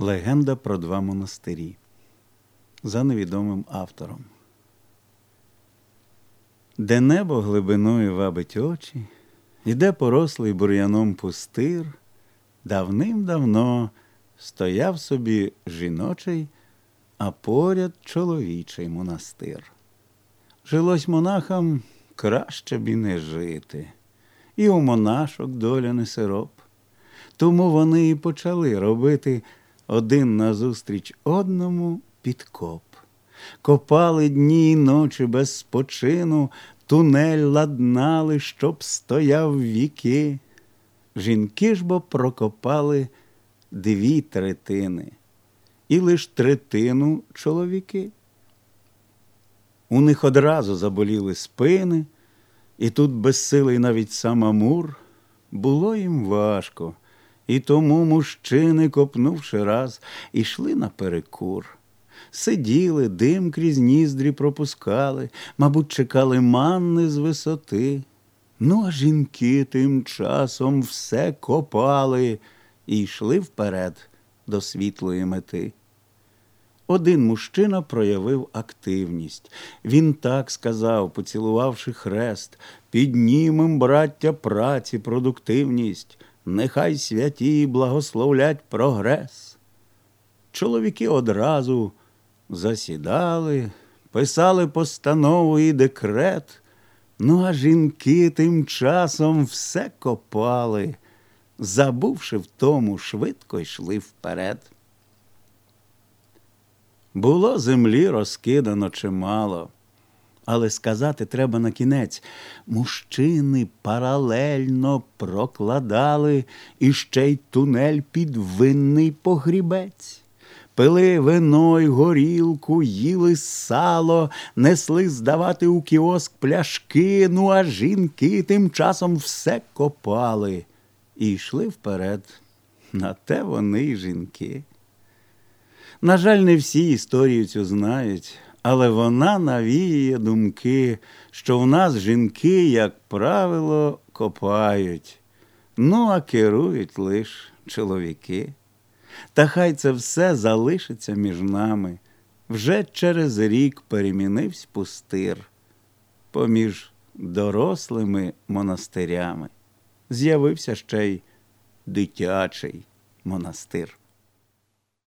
Легенда про два монастирі за невідомим автором. Де небо глибиною вабить очі, іде порослий бур'яном пустир, давним-давно стояв собі жіночий, а поряд чоловічий монастир. Жилось монахам краще б і не жити, і у монашок доля не сироп. Тому вони і почали робити один назустріч одному підкоп. Копали дні й ночі без спочину, тунель ладнали, щоб стояв віки. Жінки ж бо прокопали дві третини, і лиш третину чоловіки. У них одразу заболіли спини, і тут безсилий навіть сам Амур, було їм важко. І тому мужчини, копнувши раз, ішли наперекур. Сиділи, дим крізь ніздрі пропускали, мабуть, чекали манни з висоти. Ну, а жінки тим часом все копали і йшли вперед до світлої мети. Один мужчина проявив активність. Він так сказав, поцілувавши хрест, піднімем, браття, праці, продуктивність нехай святі благословлять прогрес. Чоловіки одразу засідали, писали постанову і декрет, ну а жінки тим часом все копали, забувши в тому, швидко йшли вперед. Було землі розкидано чимало. Але сказати треба на кінець. Мужчини паралельно прокладали іще й тунель під винний погрібець. Пили вино й горілку, їли сало, несли здавати у кіоск пляшки, ну а жінки тим часом все копали і йшли вперед. На те вони й жінки. На жаль, не всі історію цю знають але вона навіює думки, що в нас жінки, як правило, копають, ну а керують лиш чоловіки. Та хай це все залишиться між нами. Вже через рік перемінився пустир поміж дорослими монастирями. З'явився ще й дитячий монастир.